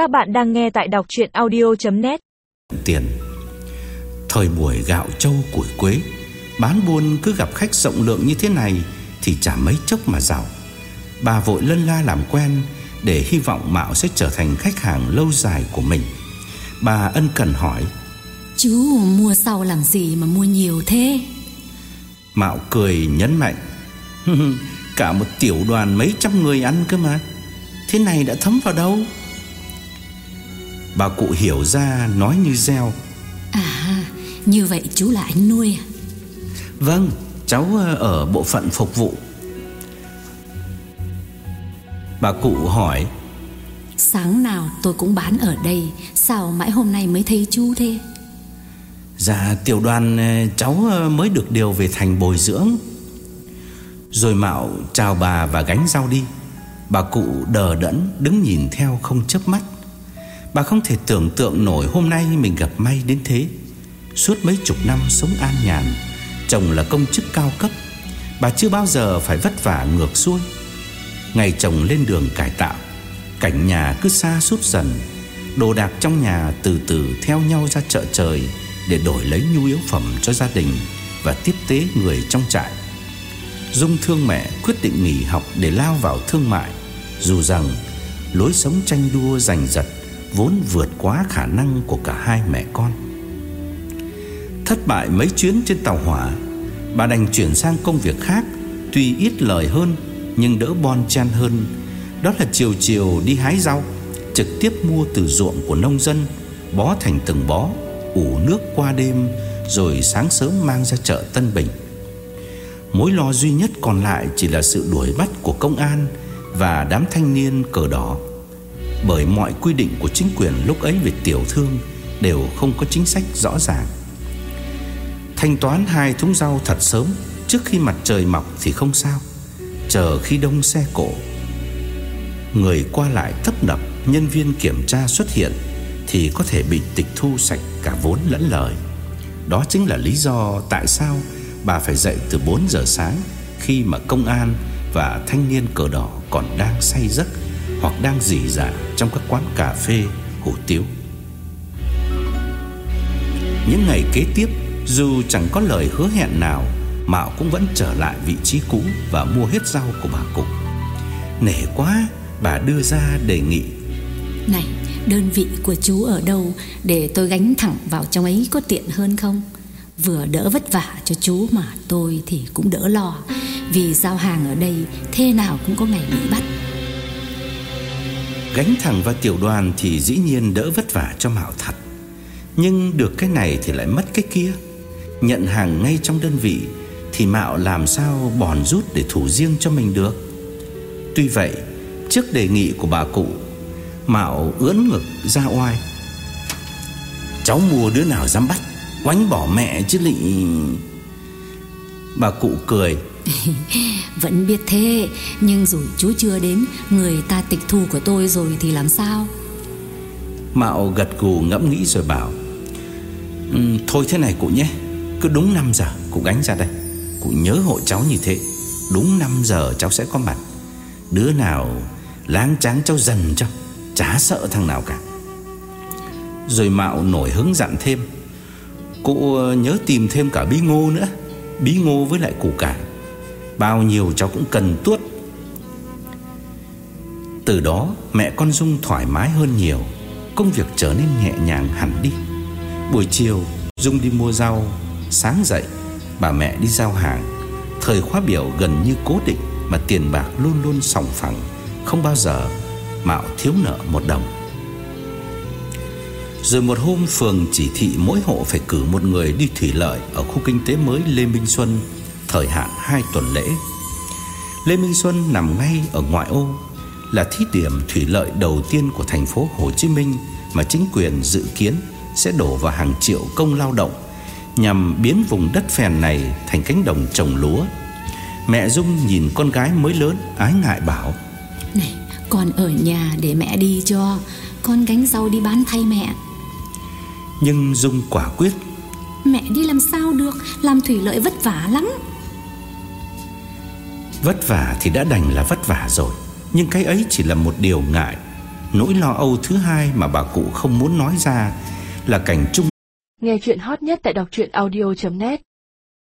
Các bạn đang nghe tại đọc chuyện audio.net Tiền. Thời buổi gạo trâu củi quế Bán buôn cứ gặp khách rộng lượng như thế này Thì chả mấy chốc mà giàu. Bà vội lân la làm quen Để hy vọng Mạo sẽ trở thành khách hàng lâu dài của mình. Bà ân cần hỏi Chú mua sau làm gì mà mua nhiều thế? Mạo cười nhấn mạnh Cả một tiểu đoàn mấy trăm người ăn cơ mà. Thế này đã thấm vào đâu Bà cụ hiểu ra nói như gieo. À như vậy chú là anh nuôi à? Vâng cháu ờ, ở bộ phận phục vụ. Bà cụ hỏi. Sáng nào tôi cũng bán ở đây Sao mãi hôm nay mới thấy chú thế? Dạ tiểu đoàn ờ, cháu ờ, mới được điều về thành bồi dưỡng. Rồi Mạo chào bà và gánh rau đi. Bà cụ đờ đẫn đứng nhìn theo không chớp mắt Bà không thể tưởng tượng nổi hôm nay mình gặp may đến thế. Suốt mấy chục năm sống an nhàn, Chồng là công chức cao cấp, Bà chưa bao giờ phải vất vả ngược xuôi. Ngày chồng lên đường cải tạo, Cảnh nhà cứ xa suốt dần, Đồ đạc trong nhà từ từ theo nhau ra chợ trời Để đổi lấy nhu yếu phẩm cho gia đình Và tiếp tế người trong trại. Dung thương mẹ quyết định nghỉ học để lao vào thương mại, Dù rằng lối sống tranh đua giành giật Vốn vượt quá khả năng của cả hai mẹ con. Thất bại mấy chuyến trên tàu hỏa, Bà đành chuyển sang công việc khác, Tuy ít lời hơn Nhưng đỡ bon chen hơn. Đó là chiều chiều đi hái rau, Trực tiếp mua từ ruộng của nông dân, Bó thành từng bó, ủ nước qua đêm Rồi sáng sớm mang ra chợ Tân Bình. Mối lo duy nhất còn lại chỉ là sự đuổi bắt của công an Và đám thanh niên cờ đỏ. Bởi mọi quy định của chính quyền lúc ấy về tiểu thương Đều không có chính sách rõ ràng. Thanh toán hai thúng rau thật sớm, Trước khi mặt trời mọc thì không sao, Chờ khi đông xe cổ Người qua lại tấp nập, Nhân viên kiểm tra xuất hiện Thì có thể bị tịch thu sạch cả vốn lẫn lời. Đó chính là lý do tại sao Bà phải dậy từ 4 giờ sáng Khi mà công an và thanh niên cờ đỏ còn đang say giấc. Hoặc đang rỉ rả trong các quán cà phê, hủ tiếu. Những ngày kế tiếp Dù chẳng có lời hứa hẹn nào Mạo cũng vẫn trở lại vị trí cũ Và mua hết rau của bà cụ. Nể quá Bà đưa ra đề nghị. Này đơn vị của chú ở đâu Để tôi gánh thẳng vào trong ấy có tiện hơn không? Vừa đỡ vất vả cho chú mà tôi thì cũng đỡ lo Vì giao hàng ở đây thế nào cũng có ngày bị bắt. Gánh thẳng vào tiểu đoàn thì dĩ nhiên đỡ vất vả cho Mạo thật. Nhưng được cái này thì lại mất cái kia. Nhận hàng ngay trong đơn vị Thì Mạo làm sao bòn rút để thủ riêng cho mình được? Tuy vậy, Trước đề nghị của bà cụ, Mạo ưỡn ngực ra oai. Cháu mua đứa nào dám bắt, Quánh bỏ mẹ chứ lị. Bà cụ cười. Vẫn biết thế Nhưng rồi chú chưa đến Người ta tịch thu của tôi rồi thì làm sao? Mạo gật gù ngẫm nghĩ rồi bảo um, Thôi thế này cụ nhé Cứ đúng 5 giờ cụ gánh ra đây. Cụ nhớ hộ cháu như thế Đúng 5 giờ cháu sẽ có mặt. Đứa nào láng tráng cháu dần cho Chả sợ thằng nào cả. Rồi Mạo nổi hứng dặn thêm Cụ nhớ tìm thêm cả bí ngô nữa Bí ngô với lại củ cải. Bao nhiêu cháu cũng cần tuốt. Từ đó, mẹ con Dung thoải mái hơn nhiều, Công việc trở nên nhẹ nhàng hẳn đi. Buổi chiều, Dung đi mua rau. Sáng dậy, bà mẹ đi giao hàng. Thời khóa biểu gần như cố định Mà tiền bạc luôn luôn sòng phẳng, Không bao giờ Mạo thiếu nợ một đồng. Rồi một hôm phường chỉ thị mỗi hộ phải cử một người đi thủy lợi Ở khu kinh tế mới Lê Minh Xuân, Thời hạn 2 tuần lễ. Lê Minh Xuân nằm ngay ở ngoại ô, Là thí điểm thủy lợi đầu tiên của thành phố Hồ Chí Minh Mà chính quyền dự kiến sẽ đổ vào hàng triệu công lao động Nhằm biến vùng đất phèn này thành cánh đồng trồng lúa. Mẹ Dung nhìn con gái mới lớn ái ngại bảo, Này, con ở nhà để mẹ đi cho. Con gánh rau đi bán thay mẹ. Nhưng Dung quả quyết. Mẹ đi làm sao được? Làm thủy lợi vất vả lắm. Vất vả thì đã đành là vất vả rồi. Nhưng cái ấy chỉ là một điều ngại. Nỗi lo âu thứ hai mà bà cụ không muốn nói ra Là cảnh chung Nghe chuyện hot nhất tại đọc audio.net